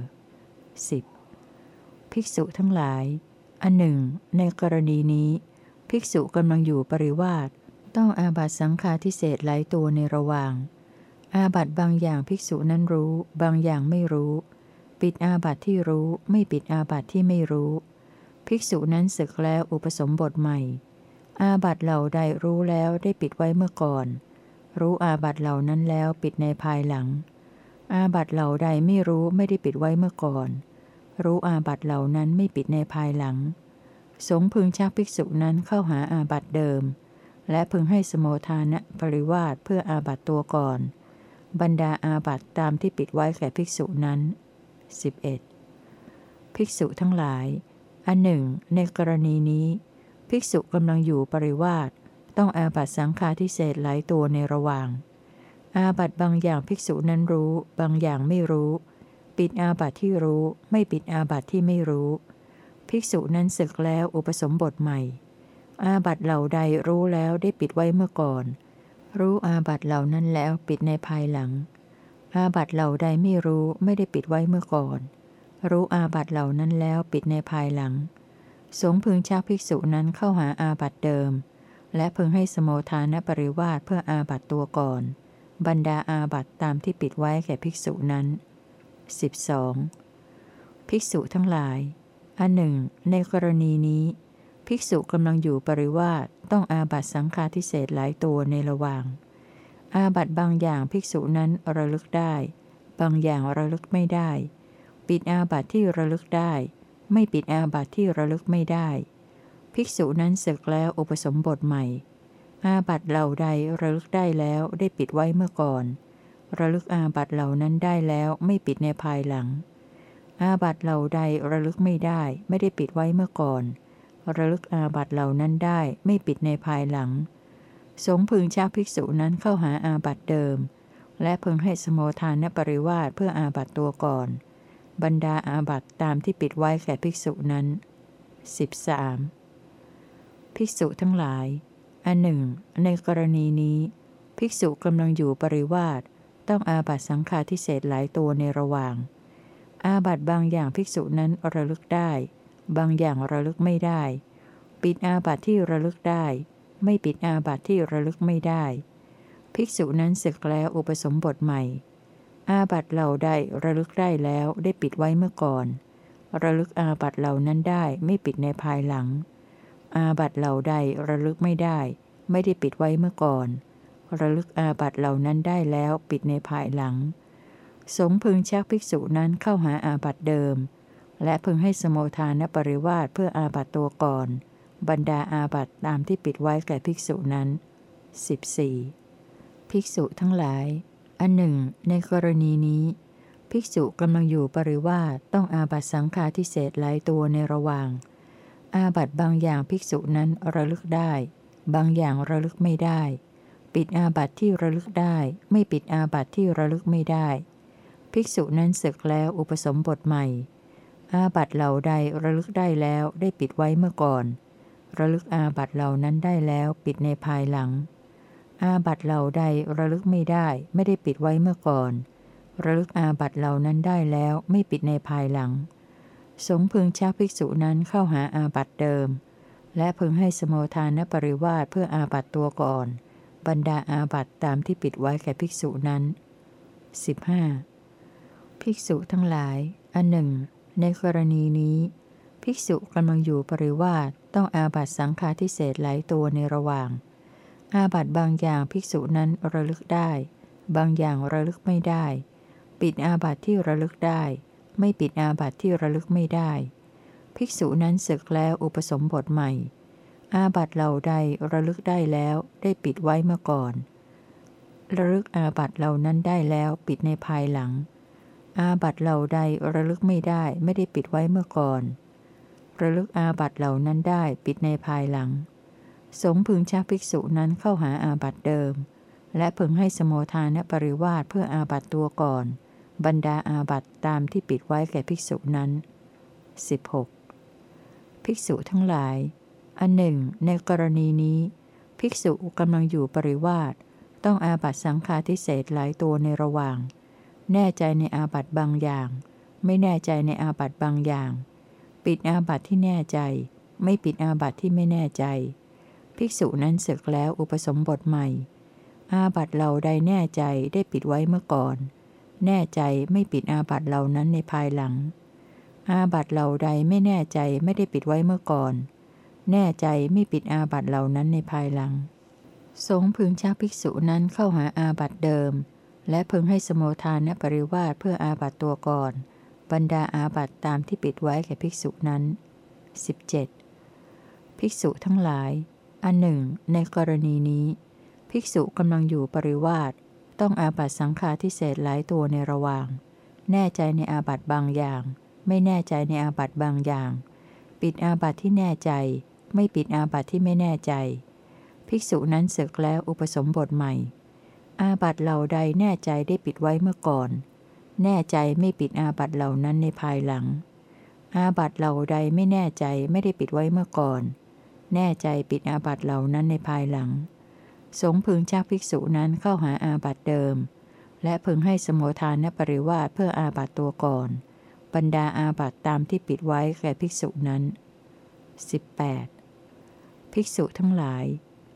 10. ภิกษุทั้งหลาย อันหนึ่ง ในกรณีนี้ ภิกษุกำลังอยู่ปริวาสต้องอาบัตสังฆาทิเศษหลายตัวในระหว่าง อาบัตบางอย่างภิกษุนั้นรู้ บางอย่างไม่รู้ ปิดอาบัตที่รู้ ไม่ปิดอาบัตที่ไม่รู้ ภิกษุนั้นศึกแล้วอุปสมบทใหม่ อาบัตเหล่าใดรู้แล้วได้ปิดไว้เมื่อก่อน รู้อาบัตเหล่านั้นแล้วปิดในภายหลัง อาบัตเหล่าใดไม่รู้ไม่ได้ปิดไว้เมื่อก่อน รู้อาบัตเหล่านั้นไม่ปิดในภายหลัง สงฆ์พึงชักภิกษุนั้นเข้าหาอาบัตเดิม และพึงให้สมโมทานะปริวาสเพื่ออาบัตตัวก่อน บรรดาอาบัตตามที่ปิดไว้แก่ภิกษุนั้น 11. ภิกษุทั้งหลาย อันหนึ่ง ในกรณีนี้ ภิกษุกำลังอยู่ปริวาสต้องอาบัตสังฆาทิเศษหลายตัวในระหว่าง อาบัตบางอย่างภิกษุนั้นรู้ บางอย่างไม่รู้ ปิดอาบัตที่รู้ ไม่ปิดอาบัตที่ไม่รู้ ภิกษุนั้นศึกแล้วอุปสมบทใหม่ อาบัตเหล่าใดรู้แล้วได้ปิดไว้เมื่อก่อน รู้อาบัตเหล่านั้นแล้วปิดในภายหลัง อาบัตเหล่าใดไม่รู้ไม่ได้ปิดไว้เมื่อก่อน รู้อาบัตเหล่านั้นแล้วปิดในภายหลัง สงพึงชักภิกษุนั้นเข้าหาอาบัตเดิม และพึงให้สมโภทานปริวาสเพื่ออาบัตตัวก่อน บรรดาอาบัตตามที่ปิดไว้แก่ภิกษุนั้น 12. ภิกษุทั้งหลาย อันหนึ่ง ในกรณีนี้ ภิกษุกำลังอยู่ปริวาสต้องอาบัตสังฆาทิเศษหลายตัวในระหว่าง อาบัตบางอย่างภิกษุนั้นระลึกได้ บางอย่างระลึกไม่ได้ ปิดอาบัตที่ระลึกได้ ไม่ปิดอาบัตที่ระลึกไม่ได้ ภิกษุนั้นศึกแล้วอุปสมบทใหม่ อาบัตเหล่าใดระลึกได้แล้วได้ปิดไว้เมื่อก่อน ระลึกอาบัตเหล่านั้นได้แล้วไม่ปิดในภายหลัง อาบัตเหล่าใดระลึกไม่ได้ไม่ได้ปิดไว้เมื่อก่อน ระลึกอาบัตเหล่านั้นได้ไม่ปิดในภายหลัง สงพึงชักภิกษุนั้นเข้าหาอาบัตเดิม และพึงให้สมโภทานปริวาสเพื่ออาบัตตัวก่อน บรรดาอาบัตตามที่ปิดไว้แก่ภิกษุนั้น 13. ภิกษุทั้งหลาย อันหนึ่ง ในกรณีนี้ ภิกษุกำลังอยู่ปริวาสต้องอาบัตสังฆาทิเศษหลายตัวในระหว่าง อาบัตบางอย่างภิกษุนั้นระลึกได้ บางอย่างระลึกไม่ได้ ปิดอาบัตที่ระลึกได้ ไม่ปิดอาบัตที่ระลึกไม่ได้ ภิกษุนั้นสึกแล้วอุปสมบทใหม่ อาบัตเหล่าใดระลึกได้แล้วได้ปิดไว้เมื่อก่อน ระลึกอาบัตเหล่านั้นได้ไม่ปิดในภายหลัง อาบัตเหล่าใดระลึกไม่ได้ ไม่ได้ปิดไว้เมื่อก่อน ระลึกอาบัตเหล่านั้นได้แล้วปิดในภายหลัง สงฆ์พึงชักภิกษุนั้นเข้าหาอาบัตเดิม และพึงให้สมโภทานปริวาสเพื่ออาบัตตัวก่อน บรรดาอาบัตตามที่ปิดไว้แก่ภิกษุนั้น 14. ภิกษุทั้งหลาย อันหนึ่ง ในกรณีนี้ ภิกษุกำลังอยู่ปริวาสต้องอาบัตสังฆาทิเศษหลายตัวในระหว่าง อาบัตบางอย่างภิกษุนั้นระลึกได้ บางอย่างระลึกไม่ได้ ปิดอาบัตที่ระลึกได้ ไม่ปิดอาบัตที่ระลึกไม่ได้ ภิกษุนั้นศึกแล้วอุปสมบทใหม่ อาบัตเหล่าใดระลึกได้แล้วได้ปิดไว้เมื่อก่อน ระลึกอาบัตเหล่านั้นได้แล้วปิดในภายหลัง อาบัตเหล่าใดระลึกไม่ได้ไม่ได้ปิดไว้เมื่อก่อน ระลึกอาบัตเหล่านั้นได้แล้วไม่ปิดในภายหลัง สงพึงชักภิกษุนั้นเข้าหาอาบัตเดิม และพึงให้สมโภทานปริวาสเพื่ออาบัตตัวก่อน บรรดาอาบัตตามที่ปิดไว้แก่ภิกษุนั้น 15. ภิกษุทั้งหลาย อันหนึ่ง ในกรณีนี้ ภิกษุกำลังอยู่ปริวาสต้องอาบัตสังฆาทิเศษหลายตัวในระหว่าง อาบัตบางอย่างภิกษุนั้นระลึกได้ บางอย่างระลึกไม่ได้ ปิดอาบัตที่ระลึกได้ ไม่ปิดอาบัตที่ระลึกไม่ได้ ภิกษุนั้นศึกแล้วอุปสมบทใหม่ อาบัตเหล่าใดระลึกได้แล้วได้ปิดไว้เมื่อก่อน ระลึกอาบัตเหล่านั้นได้แล้วปิดในภายหลัง อาบัตเหล่าใดระลึกไม่ได้ไม่ได้ปิดไว้เมื่อก่อน ระลึกอาบัตเหล่านั้นได้ปิดในภายหลัง สงพึงชักภิกษุนั้นเข้าหาอาบัตเดิม และพึงให้สมโภทานปริวาสเพื่ออาบัตตัวก่อน บรรดาอาบัตตามที่ปิดไว้แก่ภิกษุนั้น 16. ภิกษุทั้งหลาย อันหนึ่ง ในกรณีนี้ ภิกษุกำลังอยู่ปริวาสต้องอาบัตสังฆาทิเศษหลายตัวในระหว่าง แน่ใจในอาบัตบางอย่าง ไม่แน่ใจในอาบัตบางอย่าง ปิดอาบัตที่แน่ใจ ไม่ปิดอาบัตที่ไม่แน่ใจ ภิกษุนั้นศึกแล้วอุปสมบทใหม่ อาบัตเหล่าใดแน่ใจได้ปิดไว้เมื่อก่อน แน่ใจไม่ปิดอาบัตเหล่านั้นในภายหลัง อาบัตเหล่าใดไม่แน่ใจไม่ได้ปิดไว้เมื่อก่อน แน่ใจไม่ปิดอาบัตเหล่านั้นในภายหลัง สงพึงชักภิกษุนั้นเข้าหาอาบัตเดิม และพึงให้สมโภทานปริวาสเพื่ออาบัตตัวก่อน บรรดาอาบัตตามที่ปิดไว้แก่ภิกษุนั้น 17. ภิกษุทั้งหลาย อันหนึ่ง ในกรณีนี้ ภิกษุกำลังอยู่ปริวาสต้องอาบัตสังฆาทิเสสหลายตัวในระหว่าง แน่ใจในอาบัตบางอย่าง ไม่แน่ใจในอาบัตบางอย่าง ปิดอาบัตที่แน่ใจ ไม่ปิดอาบัตที่ไม่แน่ใจ ภิกษุนั้นสึกแล้วอุปสมบทใหม่ อาบัตเหล่าใดแน่ใจได้ปิดไว้เมื่อก่อน แน่ใจไม่ปิดอาบัตเหล่านั้นในภายหลัง อาบัตเหล่าใดไม่แน่ใจไม่ได้ปิดไว้เมื่อก่อน แน่ใจปิดอาบัตเหล่านั้นในภายหลัง สงพึงชักภิกษุนั้นเข้าหาอาบัตเดิม และพึงให้สมโภทานปริวาสเพื่ออาบัตตัวก่อน บรรดาอาบัตตามที่ปิดไว้แก่ภิกษุนั้น 18. ภิกษุทั้งหลาย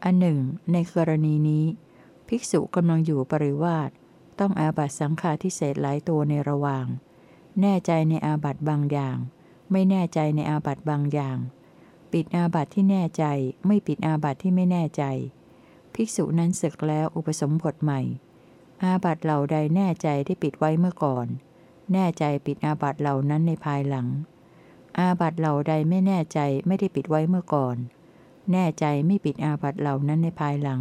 อันหนึ่ง ในกรณีนี้ ภิกษุกำลังอยู่ปริวาสต้องอาบัตสังฆาทิเศษหลายตัวในระหว่าง แน่ใจในอาบัตบางอย่าง ไม่แน่ใจในอาบัตบางอย่าง ปิดอาบัตที่แน่ใจ ไม่ปิดอาบัตที่ไม่แน่ใจ ภิกษุนั้นสึกแล้วอุปสมบทใหม่ อาบัตเหล่าใดแน่ใจได้ปิดไว้เมื่อก่อน แน่ใจปิดอาบัตเหล่านั้นในภายหลัง อาบัตเหล่าใดไม่แน่ใจไม่ได้ปิดไว้เมื่อก่อน แน่ใจไม่ปิดอาบัตเหล่านั้นในภายหลัง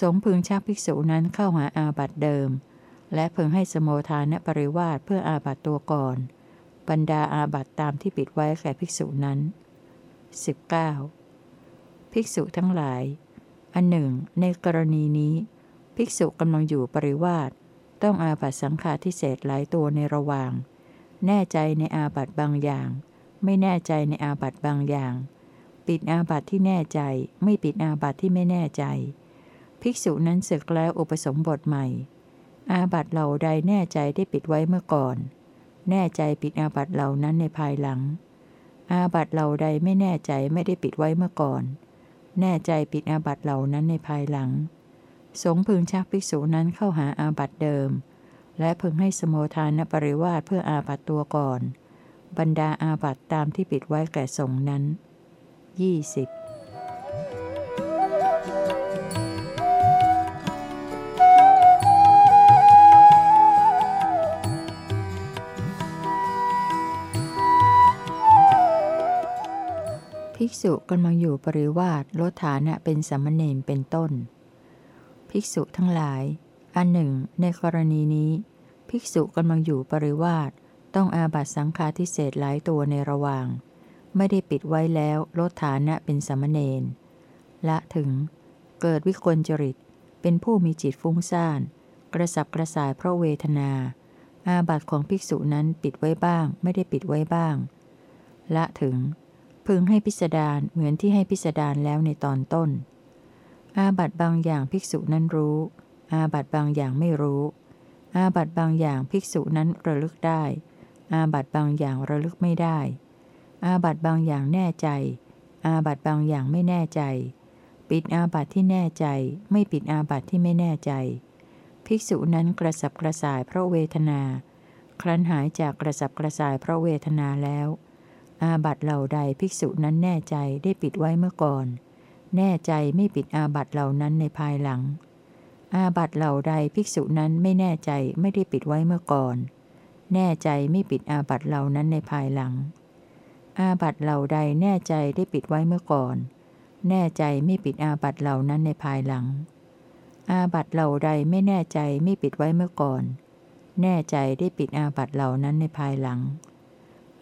สงฆ์พึงชักภิกษุนั้นเข้าหาอาบัตเดิม และพึงให้สมโภทานปริวาสเพื่ออาบัตตัวก่อน บรรดาอาบัตตามที่ปิดไว้แก่ภิกษุนั้น 19. ภิกษุทั้งหลาย อันหนึ่ง ในกรณีนี้ ภิกษุกำลังอยู่ปริวาสต้องอาบัตสังฆาทิเศษหลายตัวในระหว่าง แน่ใจในอาบัตบางอย่าง ไม่แน่ใจในอาบัตบางอย่าง ปิดอาบัตที่แน่ใจ ไม่ปิดอาบัตที่ไม่แน่ใจ ภิกษุนั้นสึกแล้วอุปสมบทใหม่ อาบัตเหล่าใดแน่ใจได้ปิดไว้เมื่อก่อน แน่ใจปิดอาบัตเหล่านั้นในภายหลัง อาบัตเหล่าใดไม่แน่ใจไม่ได้ปิดไว้เมื่อก่อน แน่ใจปิดอาบัตเหล่านั้นในภายหลัง สงฆ์พึงชักภิกษุนั้นเข้าหาอาบัตเดิม และพึงให้สโมธานปริวาสเพื่ออาบัตตัวก่อน บรรดาอาบัตตามที่ปิดไว้แก่สงฆ์นั้น 20. ภิกษุกำลังอยู่ปริวาสลดฐานะเป็นสามเณรเป็นต้น ภิกษุทั้งหลาย อันหนึ่ง ในกรณีนี้ ภิกษุกำลังอยู่ปริวาสต้องอาบัตสังฆาทิเศษหลายตัวในระหว่าง ไม่ได้ปิดไว้แล้วลดฐานะเป็นสามเณรละถึง เกิดวิกลจริต เป็นผู้มีจิตฟุ้งซ่าน กระสับกระส่ายเพราะเวทนา อาบัตของภิกษุนั้นปิดไว้บ้าง ไม่ได้ปิดไว้บ้าง ละถึง พึงให้พิสดารเหมือนที่ให้พิสดารแล้วในตอนต้น อาบัตบางอย่างภิกษุนั้นรู้ อาบัตบางอย่างไม่รู้ อาบัตบางอย่างภิกษุนั้นระลึกได้ อาบัตบางอย่างระลึกไม่ได้ อาบัตบางอย่างแน่ใจ อาบัตบางอย่างไม่แน่ใจ ปิดอาบัตที่แน่ใจ ไม่ปิดอาบัตที่ไม่แน่ใจ ภิกษุนั้นกระสับกระส่ายเพราะเวทนา ครั้นหายจากกระสับกระส่ายเพราะเวทนาแล้ว อาบัตเหล่าใดภิกษุนั้นแน่ใจได้ปิดไว้เมื่อก่อน แน่ใจไม่ปิดอาบัตเหล่านั้นในภายหลัง อาบัตเหล่าใดภิกษุนั้นไม่แน่ใจไม่ได้ปิดไว้เมื่อก่อน แน่ใจไม่ปิดอาบัตเหล่านั้นในภายหลัง อาบัตเหล่าใดแน่ใจได้ปิดไว้เมื่อก่อน แน่ใจไม่ปิดอาบัตเหล่านั้นในภายหลัง อาบัตเหล่าใดไม่แน่ใจไม่ปิดไว้เมื่อก่อน แน่ใจได้ปิดอาบัตเหล่านั้นในภายหลัง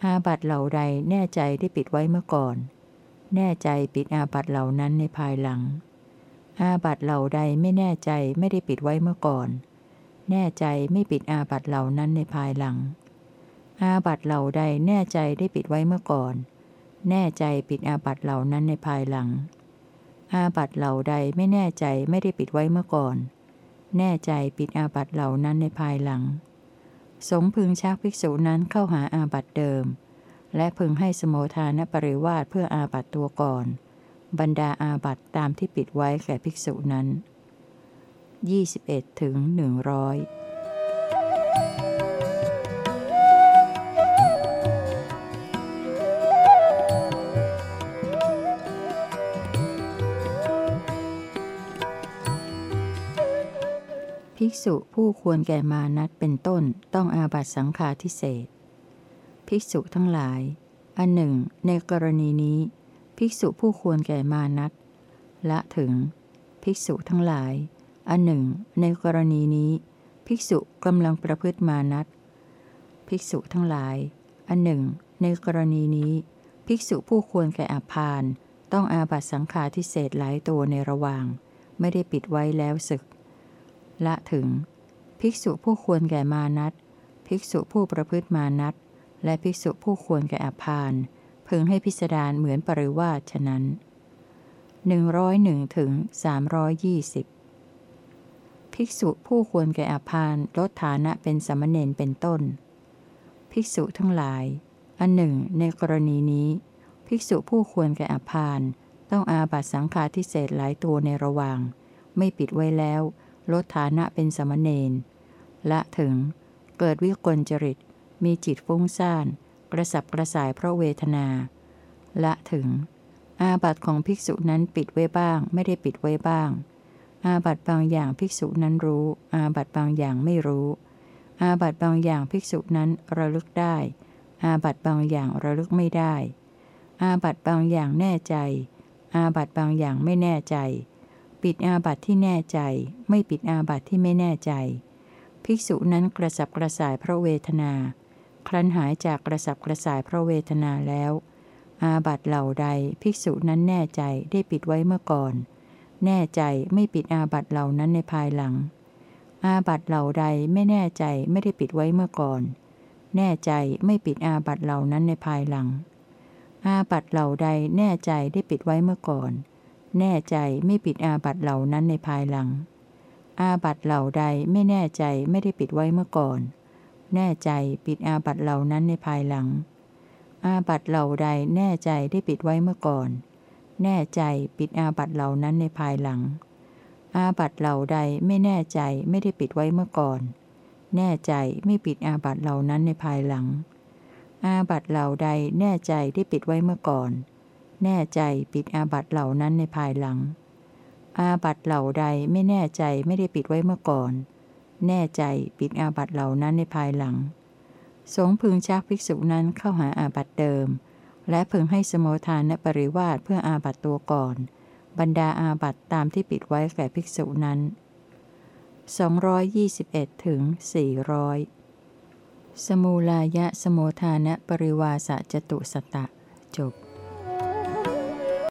อาบัตเหล่าใดแน่ใจได้ปิดไว้เมื่อก่อน แน่ใจปิดอาบัตเหล่านั้นในภายหลัง อาบัตเหล่าใดไม่แน่ใจไม่ได้ปิดไว้เมื่อก่อน แน่ใจไม่ปิดอาบัตเหล่านั้นในภายหลัง อาบัตเหล่าใดแน่ใจได้ปิดไว้เมื่อก่อน แน่ใจปิดอาบัตเหล่านั้นในภายหลัง อาบัตเหล่าใดไม่แน่ใจไม่ได้ปิดไว้เมื่อก่อน แน่ใจปิดอาบัตเหล่านั้นในภายหลัง สงพึงชักภิกษุนั้นเข้าหาอาบัตเดิม และพึงให้สมโภทานปริวาสเพื่ออาบัตตัวก่อน บรรดาอาบัตตามที่ปิดไว้แก่ภิกษุนั้น 21ถึง100 ภิกษุผู้ควรแก่มานัดเป็นต้นต้องอาบัตสังฆาทิเศษภิกษุทั้งหลาย อันหนึ่ง ในกรณีนี้ ภิกษุผู้ควรแก่มานัดละถึง ภิกษุทั้งหลาย อันหนึ่ง ในกรณีนี้ ภิกษุกำลังประพฤติมานัดภิกษุทั้งหลาย อันหนึ่ง ในกรณีนี้ ภิกษุผู้ควรแก่อาพาน ต้องอาบัตสังฆาทิเศษหลายตัวในระหว่าง ไม่ได้ปิดไว้แล้วศึก ละถึง ภิกษุผู้ควรแก่มานัตภิกษุผู้ประพฤติมานัตและภิกษุผู้ควรแก่อภานพึงให้พิสดารเหมือนปริวาสฉะนั้น101ถึง320 ภิกษุผู้ควรแก่อภานลดฐานะเป็นสมณเณรเป็นต้น ภิกษุทั้งหลาย อันหนึ่ง ในกรณีนี้ ภิกษุผู้ควรแก่อภานต้องอาบัตสังฆาทิเศษหลายตัวในระหว่าง ไม่ปิดไว้แล้ว ลดฐานะเป็นสมณเณรและถึง เกิดวิกลจริต มีจิตฟุ้งซ่าน กระสับกระส่ายเพราะเวทนาและถึง อาบัตของภิกษุนั้นปิดไว้บ้าง ไม่ได้ปิดไว้บ้าง อาบัตบางอย่างภิกษุนั้นรู้ อาบัตบางอย่างไม่รู้ อาบัตบางอย่างภิกษุนั้นระลึกได้ อาบัตบางอย่างระลึกไม่ได้ อาบัตบางอย่างแน่ใจ อาบัตบางอย่างไม่แน่ใจ ปิดอาบัตที่แน่ใจ ไม่ปิดอาบัตที่ไม่แน่ใจ ภิกษุนั้นกระสับกระส่ายเพราะเวทนา ครั้นหายจากกระสับกระส่ายเพราะเวทนาแล้ว อาบัตเหล่าใด ภิกษุนั้นแน่ใจได้ปิดไว้เมื่อก่อน แน่ใจไม่ปิดอาบัตเหล่านั้นในภายหลัง อาบัตเหล่าใดไม่แน่ใจไม่ได้ปิดไว้เมื่อก่อน แน่ใจไม่ปิดอาบัตเหล่านั้นในภายหลัง อาบัตเหล่าใดแน่ใจได้ปิดไว้เมื่อก่อน แน่ใจไม่ปิดอาบัตเหล่านั้นในภายหลัง อาบัตเหล่าใดไม่แน่ใจไม่ได้ปิดไว้เมื่อก่อน แน่ใจปิดอาบัตเหล่านั้นในภายหลัง อาบัตเหล่าใดแน่ใจได้ปิดไว้เมื่อก่อน แน่ใจปิดอาบัตเหล่านั้นในภายหลัง อาบัตเหล่าใดไม่แน่ใจไม่ได้ปิดไว้เมื่อก่อน แน่ใจไม่ปิดอาบัตเหล่านั้นในภายหลัง อาบัตเหล่าใดแน่ใจได้ปิดไว้เมื่อก่อน แน่ใจปิดอาบัตเหล่านั้นในภายหลัง อาบัตเหล่าใดไม่แน่ใจไม่ได้ปิดไว้เมื่อก่อน แน่ใจปิดอาบัตเหล่านั้นในภายหลัง สงฆ์พึงชักภิกษุนั้นเข้าหาอาบัตเดิม และพึงให้สมโภทานปริวาสเพื่ออาบัตตัวก่อน บรรดาอาบัตตามที่ปิดไว้แก่ภิกษุนั้น 221ถึง400สมูลายะสโมทานปริวาสะจตุสตะ จบ